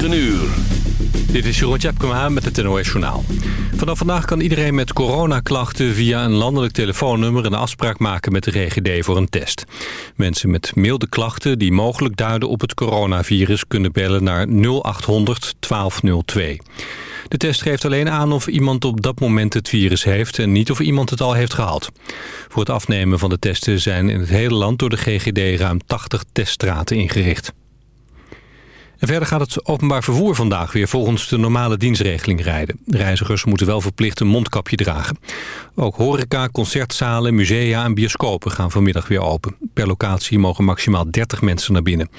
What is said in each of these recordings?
9 uur. Dit is Jeroen Tjepkema met het NOS Journaal. Vanaf vandaag kan iedereen met coronaklachten via een landelijk telefoonnummer... een afspraak maken met de GGD voor een test. Mensen met milde klachten die mogelijk duiden op het coronavirus... kunnen bellen naar 0800 1202. De test geeft alleen aan of iemand op dat moment het virus heeft... en niet of iemand het al heeft gehad. Voor het afnemen van de testen zijn in het hele land door de GGD... ruim 80 teststraten ingericht. En verder gaat het openbaar vervoer vandaag weer volgens de normale dienstregeling rijden. reizigers moeten wel verplicht een mondkapje dragen. Ook horeca, concertzalen, musea en bioscopen gaan vanmiddag weer open. Per locatie mogen maximaal 30 mensen naar binnen.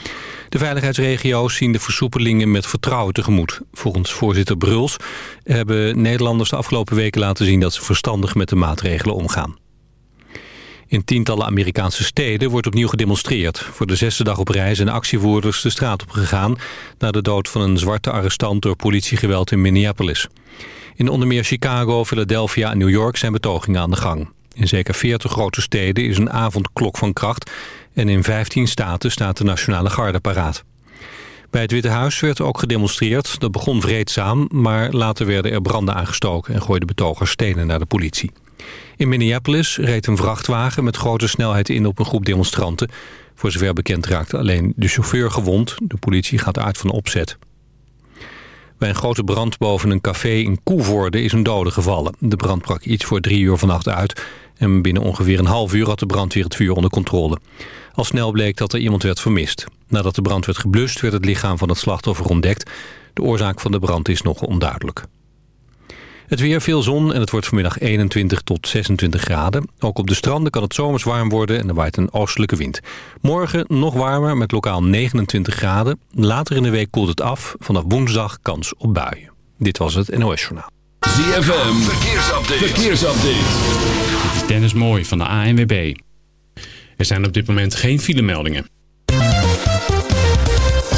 De veiligheidsregio's zien de versoepelingen met vertrouwen tegemoet. Volgens voorzitter Bruls hebben Nederlanders de afgelopen weken laten zien... dat ze verstandig met de maatregelen omgaan. In tientallen Amerikaanse steden wordt opnieuw gedemonstreerd. Voor de zesde dag op reis zijn actievoerders de straat op gegaan... na de dood van een zwarte arrestant door politiegeweld in Minneapolis. In onder meer Chicago, Philadelphia en New York zijn betogingen aan de gang. In zeker 40 grote steden is een avondklok van kracht... en in 15 staten staat de Nationale Garde paraat. Bij het Witte Huis werd ook gedemonstreerd. Dat begon vreedzaam, maar later werden er branden aangestoken... en gooiden betogers stenen naar de politie. In Minneapolis reed een vrachtwagen met grote snelheid in op een groep demonstranten. Voor zover bekend raakte alleen de chauffeur gewond. De politie gaat uit van opzet. Bij een grote brand boven een café in Koevoorde is een dode gevallen. De brand brak iets voor drie uur vannacht uit... en binnen ongeveer een half uur had de brandweer het vuur onder controle. Al snel bleek dat er iemand werd vermist. Nadat de brand werd geblust werd het lichaam van het slachtoffer ontdekt. De oorzaak van de brand is nog onduidelijk. Het weer veel zon en het wordt vanmiddag 21 tot 26 graden. Ook op de stranden kan het zomers warm worden en er waait een oostelijke wind. Morgen nog warmer met lokaal 29 graden. Later in de week koelt het af. Vanaf woensdag kans op buien. Dit was het NOS Journaal. ZFM, verkeersupdate. verkeersupdate. Dit is Dennis Mooi van de ANWB. Er zijn op dit moment geen filemeldingen.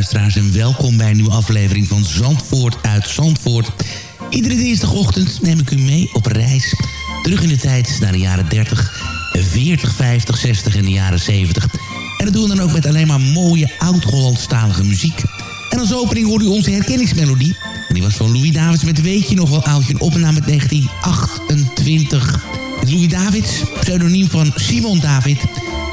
Luisteraars en welkom bij een nieuwe aflevering van Zandvoort uit Zandvoort. Iedere dinsdagochtend neem ik u mee op reis. Terug in de tijd naar de jaren 30, 40, 50, 60 en de jaren 70. En dat doen we dan ook met alleen maar mooie oud-Hollandstalige muziek. En als opening hoorde u onze herkenningsmelodie. En die was van Louis Davids met Weet je nog wel oudje, een opname uit 1928. Louis Davids, pseudoniem van Simon David...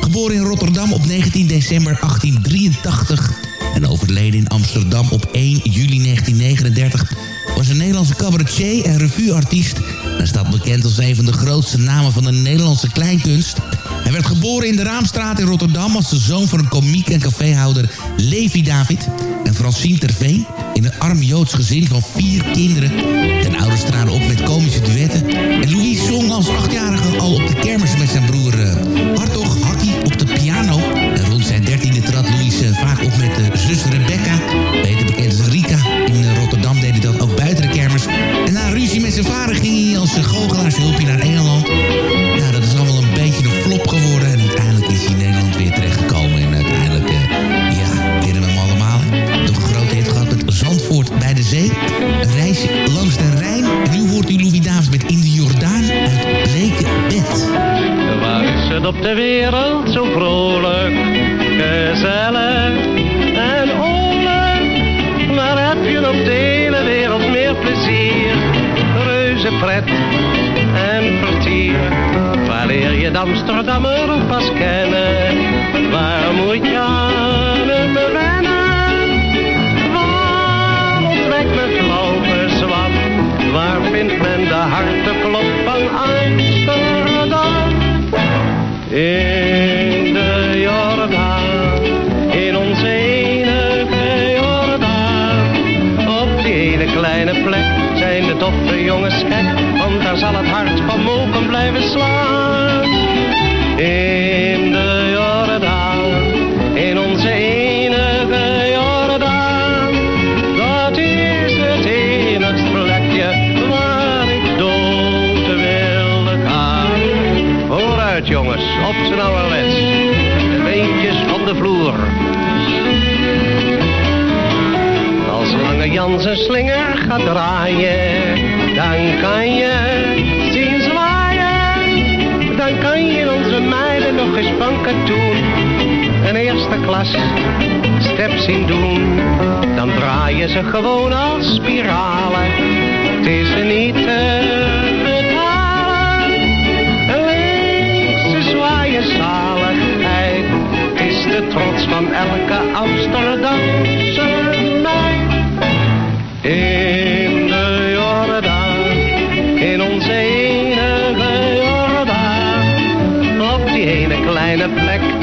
Geboren in Rotterdam op 19 december 1883 en overleden in Amsterdam op 1 juli 1939... was een Nederlandse cabaretier en revueartiest. Hij staat bekend als een van de grootste namen van de Nederlandse kleinkunst. Hij werd geboren in de Raamstraat in Rotterdam... als de zoon van een komiek en caféhouder Levi David en Francine Terveen... in een arm Joods gezin van vier kinderen. Zijn ouders traden op met komische duetten... en Louis zong als achtjarige al op de kermis met zijn broer Hartog Hakkie Vaak op met uh, zus Rebecca... beter bekend als Rika. In Rotterdam deed hij dat ook buiten de kermis. En na ruzie met zijn vader ging hij als goochelaarshulpje naar Engeland. Nou, dat is allemaal een beetje een flop geworden. En uiteindelijk is hij in Nederland weer terechtgekomen. En uiteindelijk, ja, kennen we hem allemaal. Toch een hit gehad met Zandvoort bij de zee. Reisje langs de Rijn. En nu hoort u Louis Davids met In de Jordaan uit Bleke Bed. Waar is het op de wereld zo vrolijk, en vertier? Waar leer je de Amsterdammer pas kennen? Waar moet je aan het wennen? Waar ontdekt men flauw gezwam? Waar vindt men de harteklop van Amsterdam? In de Jordaan, in onze enige Jordaan. Op die ene kleine plek zijn de toffe jongens gek zal het hart van mogen blijven slaan. In de Jordaan, in onze enige Jordaan. Dat is het enigst plekje waar ik dood wilde gaan. Vooruit jongens, op z'n ouderwets. De beentjes van de vloer. Als Lange Jan zijn slinger gaat draaien, dan kan je eens van katoen een eerste klas step zien doen. Dan draaien ze gewoon als spiralen, het is er niet te betalen. En links zwaaien zaligheid, het is de trots van elke Amsterdamse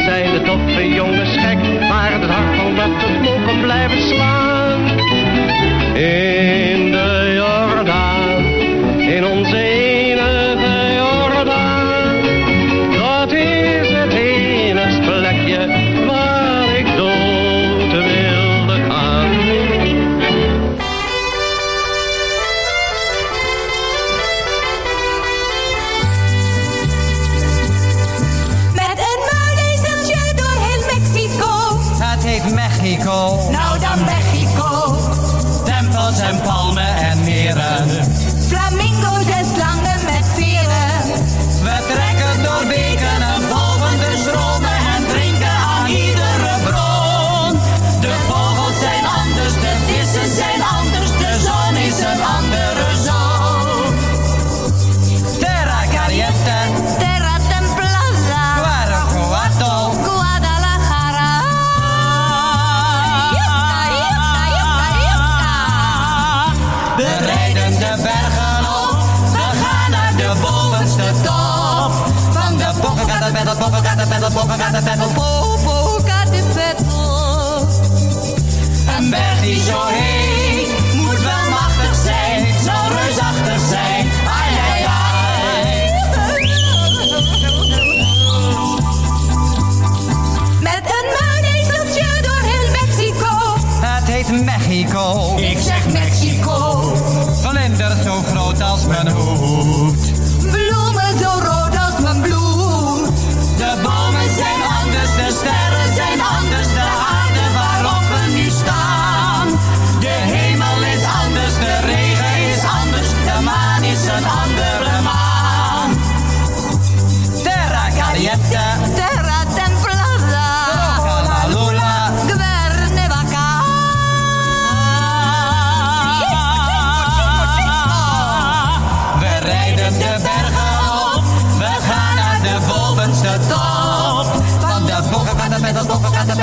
zijn de toffe jongens gek, maar het hart van dat het mogen blijven slaan.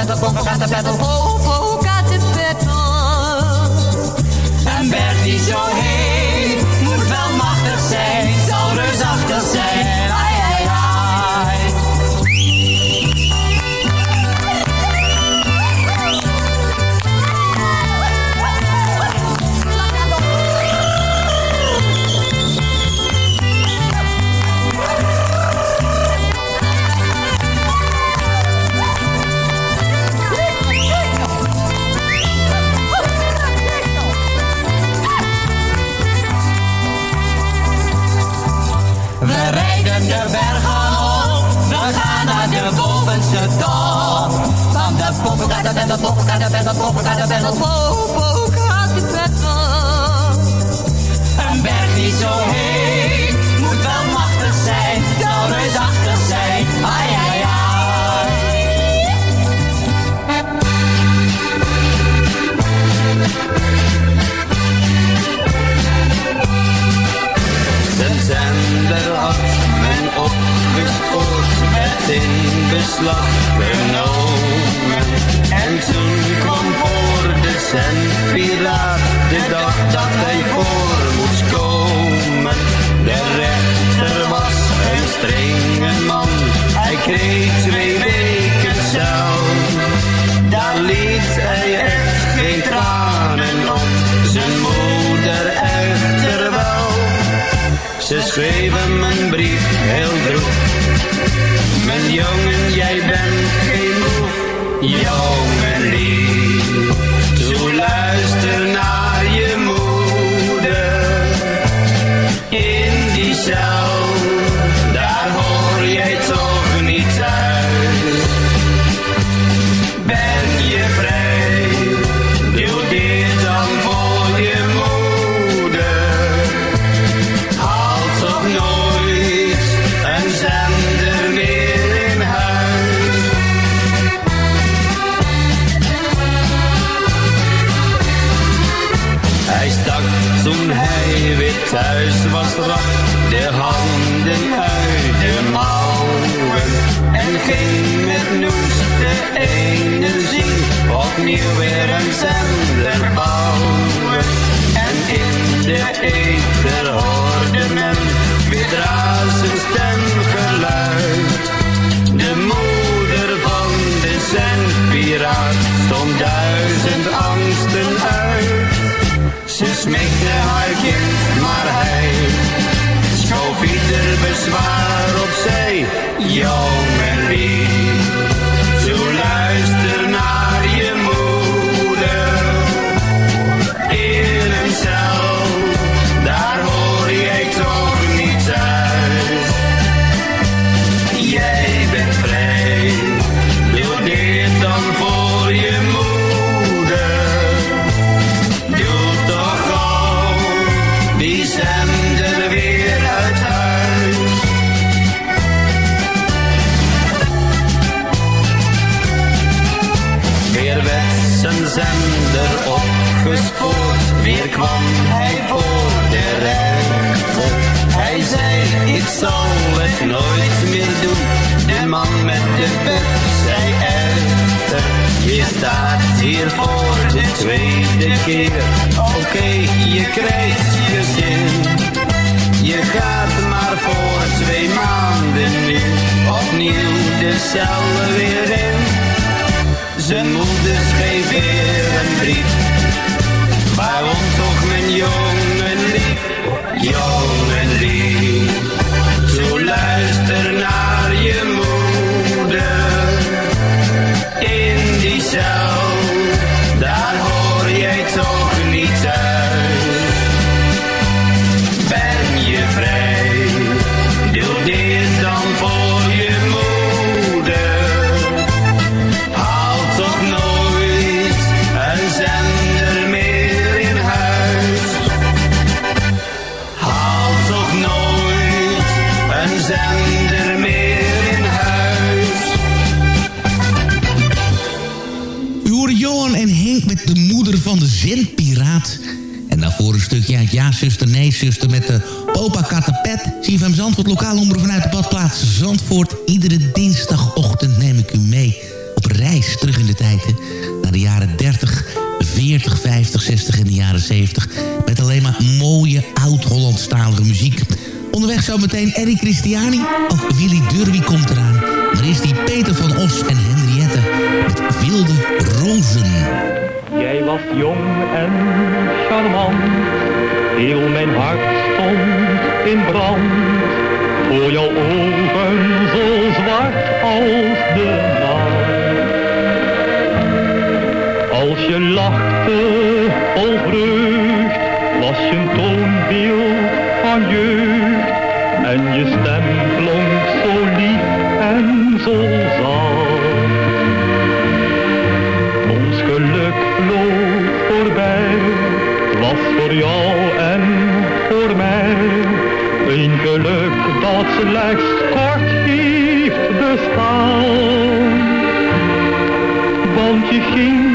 pedal, bomba, pedal, pedal, oh. Popocatépetl, Popocatépetl, Popocatépetl, Popocatépetl. Een berg die zo heet, moet wel machtig zijn, zal reusachtig zijn. Ai, ai, ai. Zender had men opgespoord, werd in beslag genomen. En toen kwam voor de zendpiraat de dag dat hij voor moest komen. De rechter was een strenge man, hij kreeg twee weken cel. Daar liet hij echt geen tranen op, zijn moeder echter wel. Ze schreven mijn brief heel droef. Mijn jongen, jij bent Yo. say, yo. Zijn zender opgespoord, weer kwam hij voor de rechter. Hij zei, ik zal het nooit meer doen. De man met de pet zei echter, je staat hier voor de tweede keer. Oké, je krijgt je zin. Je gaat maar voor twee maanden nu opnieuw de cel weer in. Zijn moeder schreef weer een brief. Waarom toch mijn jongen lief, jongen lief. Zendpiraat. En daarvoor een stukje uit Ja, zuster, nee, zuster... met de Popa Katapet. CFM Zandvoort, lokaal omroep vanuit de badplaats Zandvoort. Iedere dinsdagochtend neem ik u mee op reis terug in de tijd. hè, Naar de jaren 30, 40, 50, 60 en de jaren 70. Met alleen maar mooie oud-Hollandstalige muziek. Onderweg zometeen Eddie Christiani. Ook Willy Derby komt eraan. Maar is die Peter van Os en Henriette met Wilde Rozen. Jij was jong en charmant, heel mijn hart stond in brand. Voor jouw ogen zo zwart als de nacht. Als je lachte vol vreugd, was je een toonbeeld van jeugd. En je stem klonk zo lief en zo zacht. Slechts kort heeft bestaan. Want je ging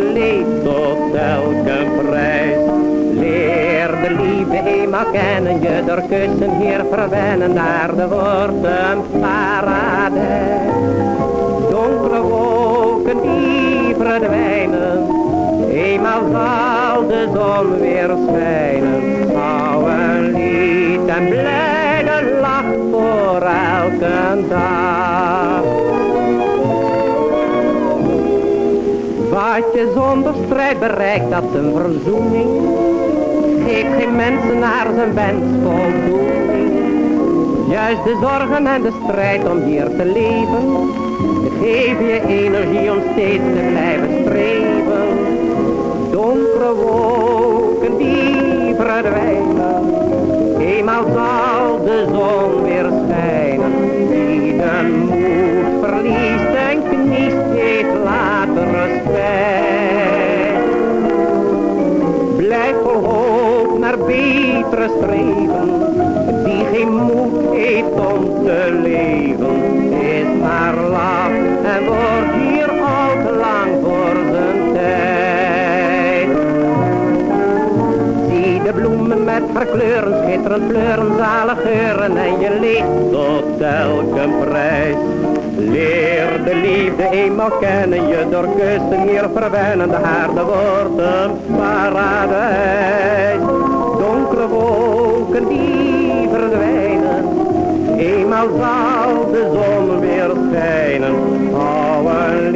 leeft tot elke prijs. Leer de liefde eenmaal kennen, je door kussen hier verwennen, naar de wordt een paradijs. Donkere wolken die verdwijnen, eenmaal zal de zon weer schijnen. Hou een lied en blijde lach voor elke dag. Wat je zonder strijd bereikt, dat een verzoening. Geef geen mensen naar zijn wens voldoening. Juist de zorgen en de strijd om hier te leven. Geef je energie om steeds te blijven streven. Donkere wolken die verdwijnen. Eenmaal zal de zon weer schijnen. Wie de moed verliest kleuren, schitterend kleuren, zalig geuren en je leeft tot elke prijs. Leer de liefde eenmaal kennen, je door kussen hier verwennen, de aarde wordt een paradijs. Donkere wolken die verdwijnen, eenmaal zal de zon weer schijnen. Hou een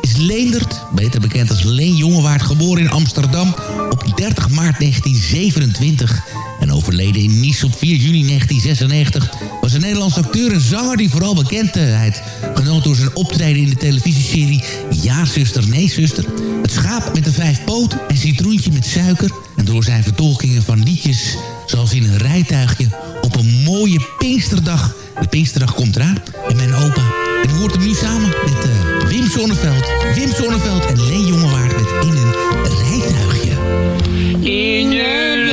is Leendert, beter bekend als Leen Jongewaard, geboren in Amsterdam op 30 maart 1927 en overleden in Nice op 4 juni 1996... was een Nederlandse acteur en zanger die vooral bekendheid genoot door zijn optreden in de televisieserie Ja, zuster, nee, zuster... Het schaap met de vijf poten en citroentje met suiker... en door zijn vertolkingen van liedjes zoals in een rijtuigje op een mooie Pinksterdag. De Pinksterdag komt eraan en mijn opa. En hoort hem nu samen met... Uh, Wim Zonneveld. Wim Zonneveld en Lee Jongewaard met In een Rijtuigje. In een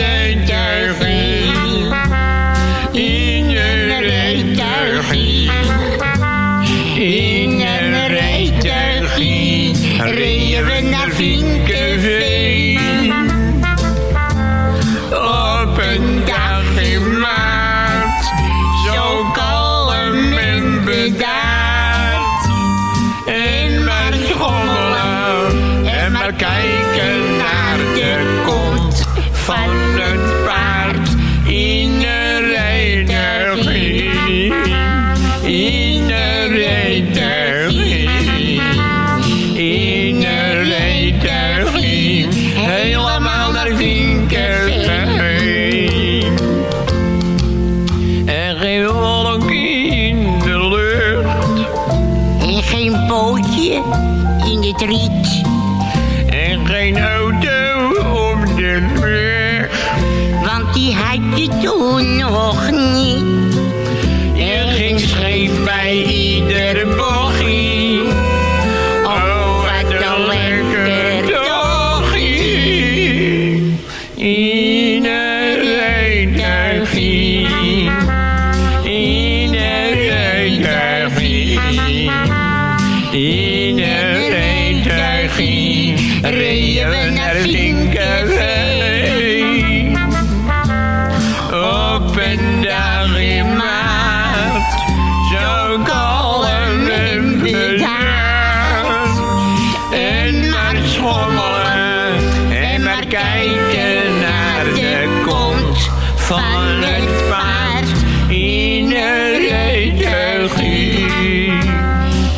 kijken naar de kont van het paard. in de reetergie.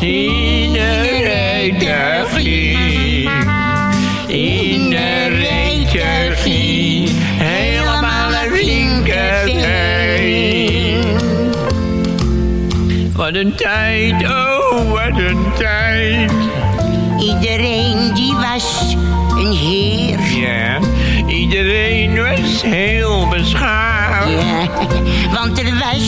In de reetergie. In de reetergie. helemaal een linkerbeen. Wat een tijd, oh. Want er was nog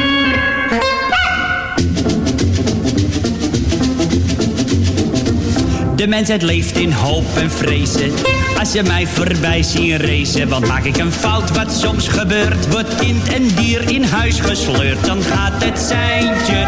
De mensheid leeft in hoop en vrezen. Als je mij voorbij ziet racen, wat maak ik een fout wat soms gebeurt. Wordt kind en dier in huis gesleurd, dan gaat het seintje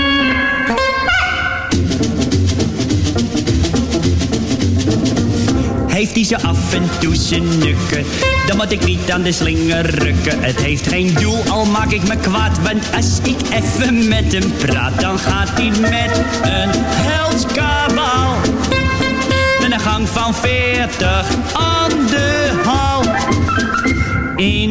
Heeft hij ze af en toe zijn nukken, dan moet ik niet aan de slinger rukken. Het heeft geen doel, al maak ik me kwaad, want als ik even met hem praat, dan gaat hij met een heldskabaal. Met een gang van veertig aan de hal. In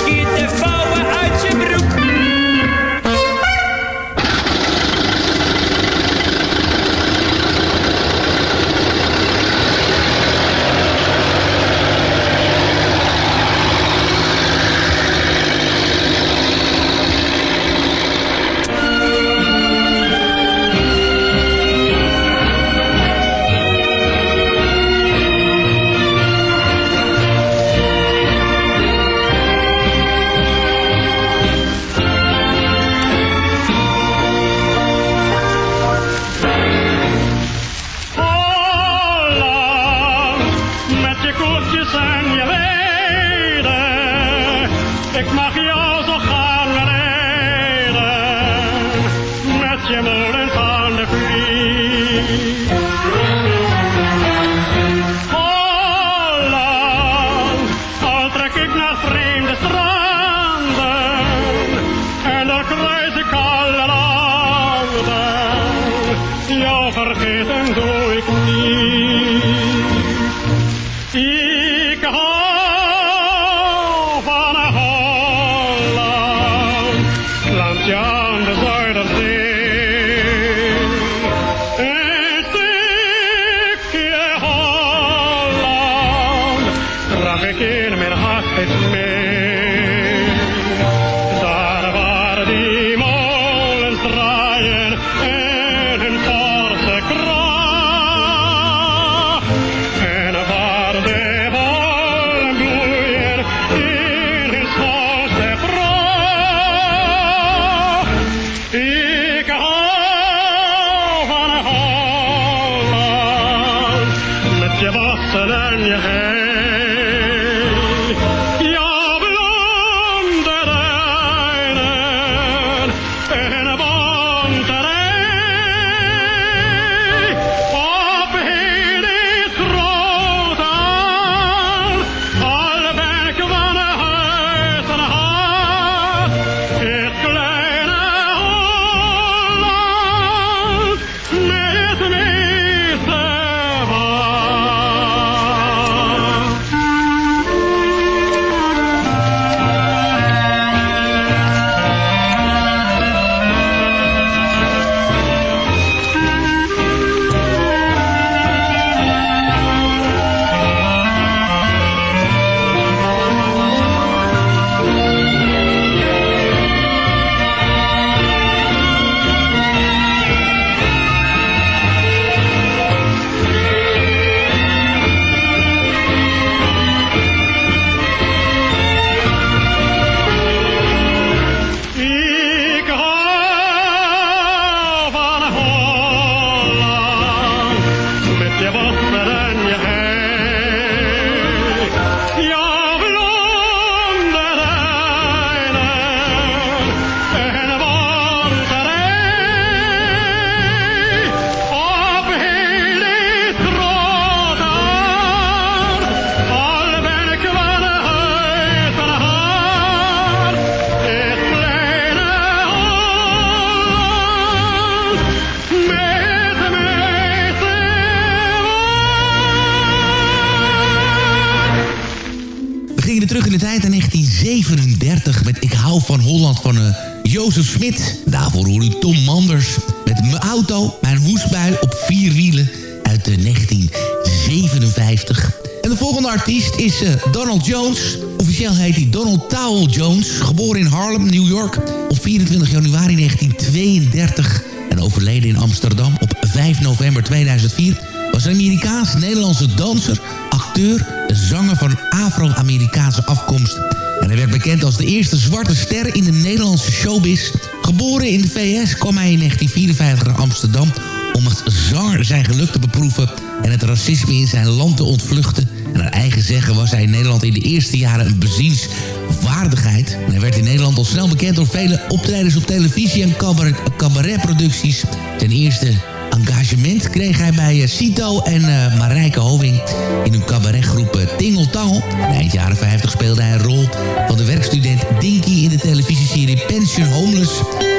Donald Jones. Officieel heet hij Donald Towell Jones. Geboren in Harlem, New York op 24 januari 1932. En overleden in Amsterdam op 5 november 2004 was een Amerikaans-Nederlandse danser, acteur, zanger van Afro-Amerikaanse afkomst. En hij werd bekend als de eerste zwarte ster in de Nederlandse showbiz. Geboren in de VS kwam hij in 1954 naar Amsterdam om als zanger zijn geluk te beproeven en het racisme in zijn land te ontvluchten. Naar eigen zeggen was hij in Nederland in de eerste jaren een bezienswaardigheid. En hij werd in Nederland al snel bekend door vele optredens op televisie en cabaret- cabaretproducties. Ten eerste engagement kreeg hij bij eh, Cito en eh, Marijke Hoving in hun cabaretgroep uh, Tingeltangel. In eind jaren 50 speelde hij een rol van de werkstudent Dinky in de televisieserie Pension Homeless.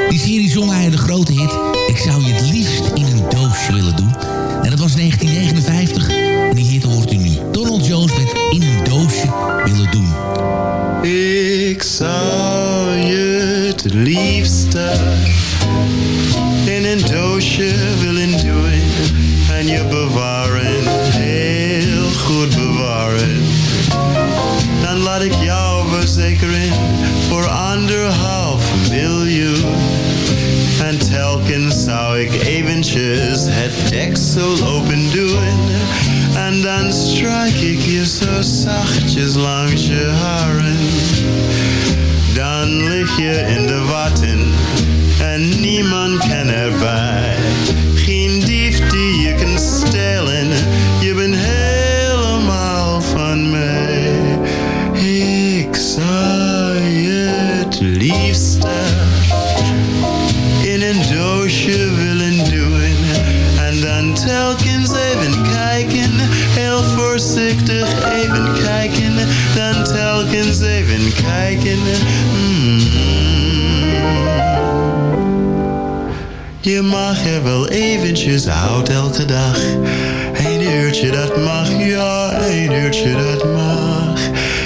Die serie zong hij de grote hit Ik zou je het liefst in een doosje willen doen. En dat was 1959 en die hit Donald Jones met In een doosje willen doen. Ik zou je het liefste in een doosje willen doen en je bewaren, heel goed bewaren. Dan laat ik jou verzekeren voor anderhalf miljoen. En telkens zou ik eventjes het deksel open doen. En dan strijk ik je zo zachtjes langs je haren. Dan lig je in de watten en niemand kan erbij. Je mag er wel eventjes uit elke dag. Een uurtje dat mag, ja, een uurtje dat mag.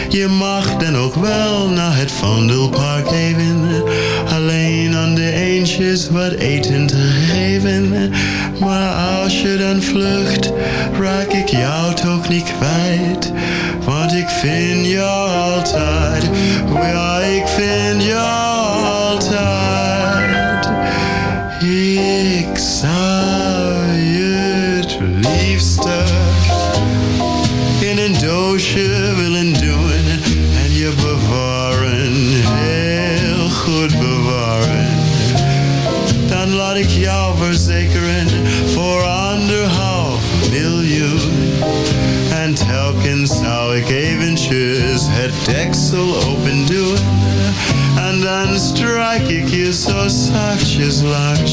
Je mag dan ook wel naar het Vondelpark even. Alleen aan de eentjes wat eten te geven. Maar als je dan vlucht, raak ik jou toch niet kwijt. Want ik vind jou altijd, ja, ik vind jou blind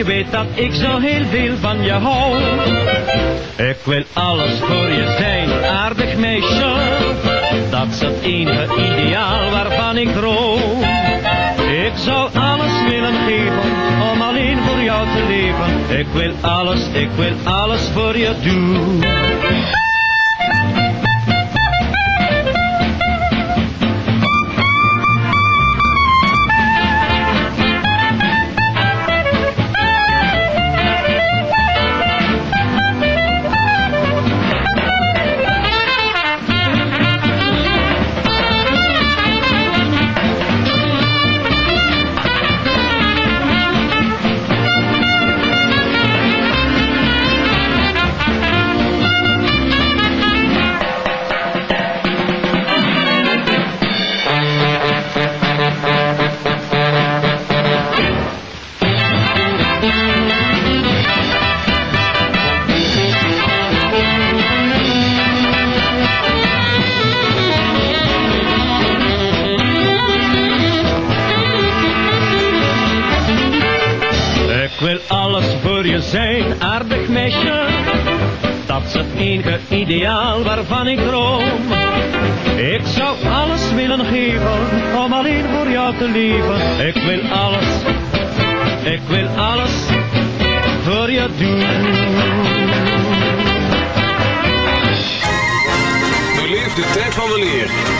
je weet dat ik zo heel veel van je hou. Ik wil alles voor je zijn, aardig meisje. Dat is het enige ideaal waarvan ik droom. Ik zou alles willen geven om alleen voor jou te leven. Ik wil alles, ik wil alles voor je doen. Wil alles voor je zijn, aardig meisje. Dat is het enige ideaal waarvan ik droom. Ik zou alles willen geven om alleen voor jou te leven. Ik wil alles, ik wil alles voor je doen. Beleef de tijd van weleer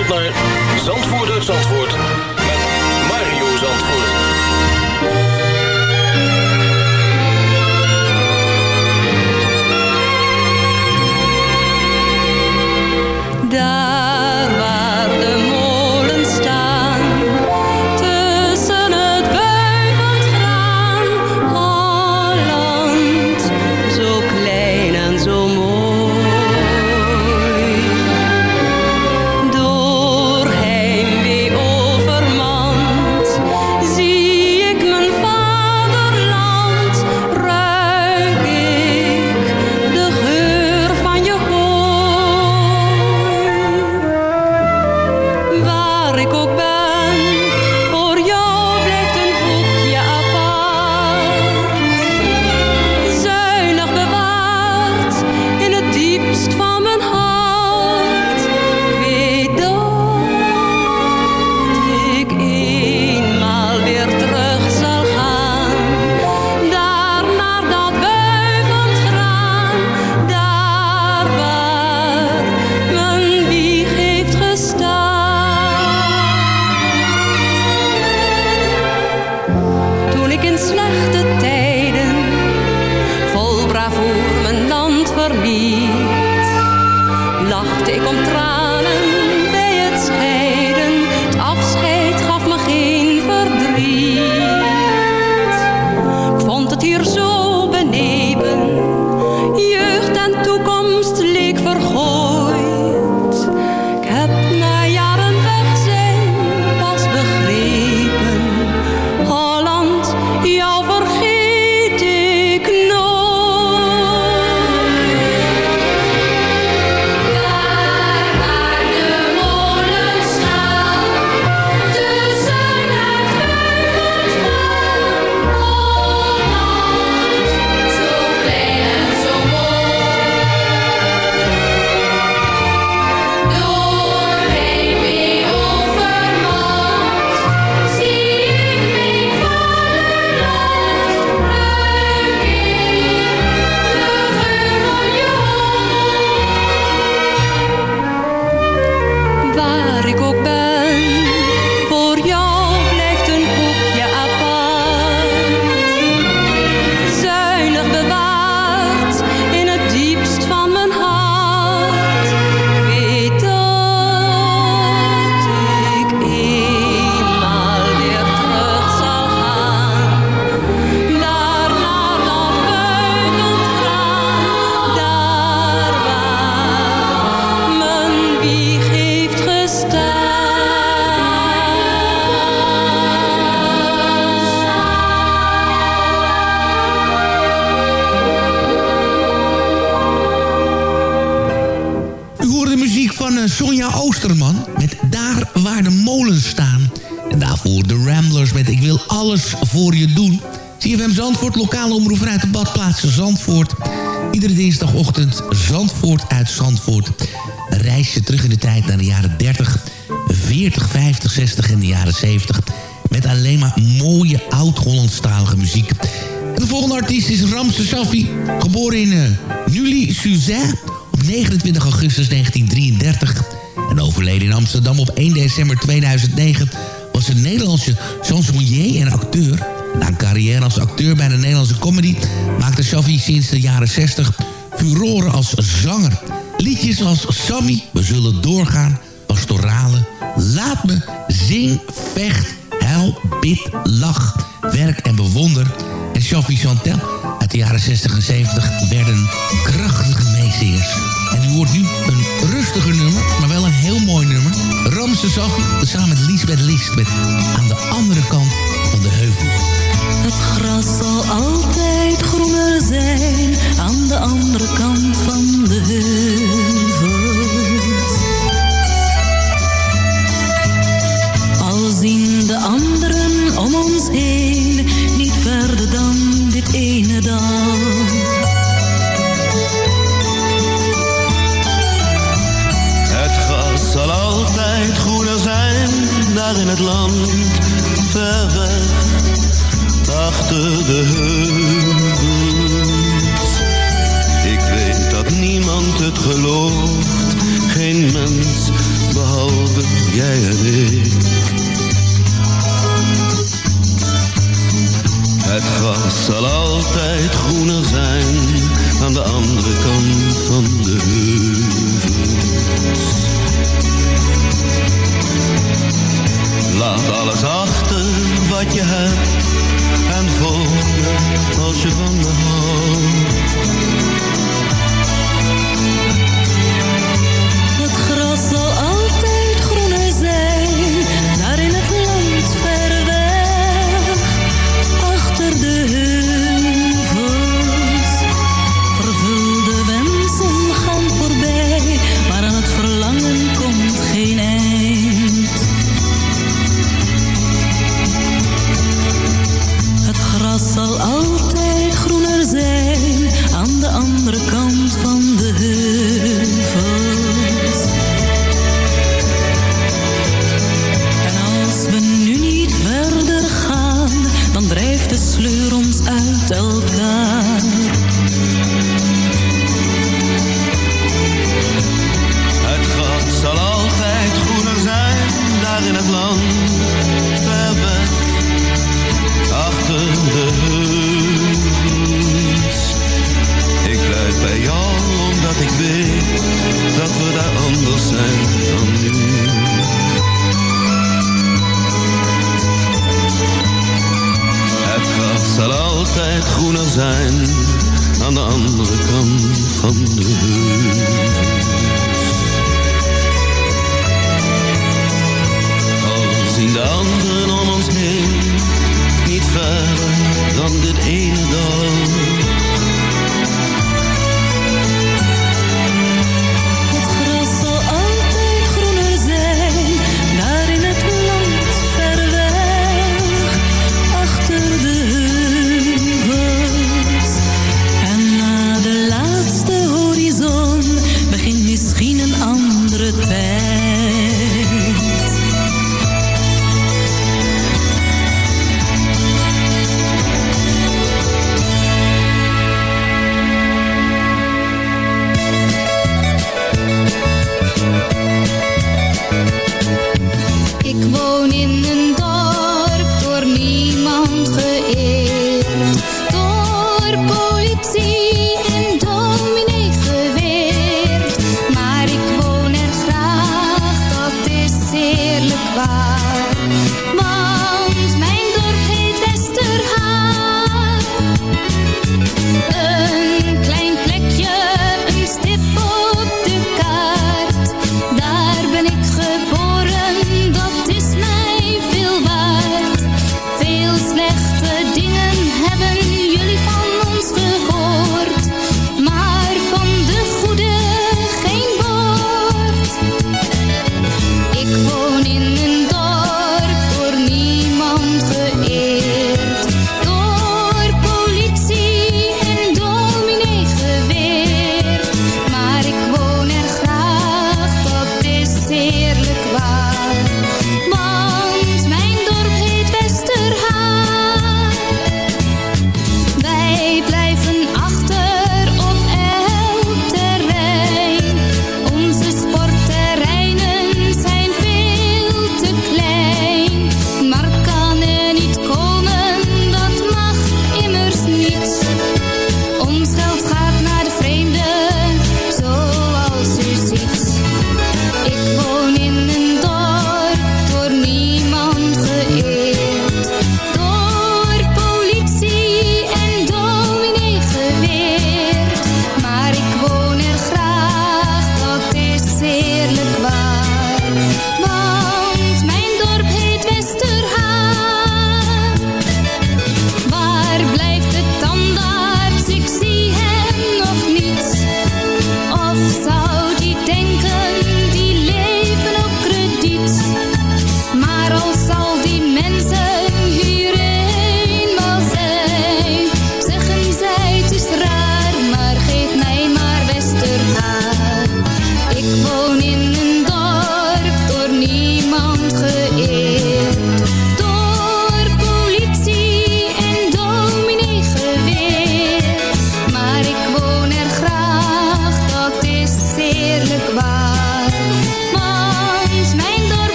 naar Zandvoort Zandvoort met Mario Zandvoort. Daar rikub Zandvoort uit Zandvoort. Reisje terug in de tijd naar de jaren 30, 40, 50, 60 en de jaren 70. Met alleen maar mooie oud-Hollandstalige muziek. En de volgende artiest is Ramse Safi. Geboren in uh, Nully-Suzanne op 29 augustus 1933. En overleden in Amsterdam op 1 december 2009... was een Nederlandse chansonnier en acteur. Na een carrière als acteur bij de Nederlandse comedy... maakte Safi sinds de jaren 60 furoren als zanger. Liedjes als Sammy, We Zullen Doorgaan, Pastorale... Laat Me, Zing, Vecht, Huil, Bid, Lach, Werk en Bewonder... en Shafi Chantel uit de jaren 60 en 70 werden krachtige meezingers. En u hoort nu een rustiger nummer, maar wel een heel mooi nummer. Ramse Safi, samen met Lisbeth List met Aan de andere kant van de heuvel. Het gras zal altijd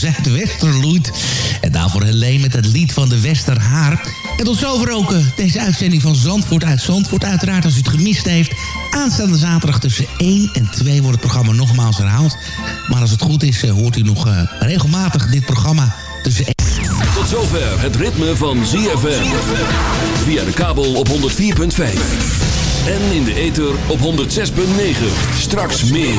Westen. Nee, Als de Zuidwester loeit. En daarvoor Helene met het lied van de Westerhaar. En tot zover ook eh, deze uitzending van Zandvoort uit Zandvoort. Uiteraard als u het gemist heeft. Aanstaande zaterdag tussen 1 en 2 wordt het programma nogmaals herhaald. Maar als het goed is, eh, hoort u nog eh, regelmatig dit programma tussen 1 Tot zover het ritme van ZFM. Via de kabel op 104.5. En in de ether op 106.9. Straks meer.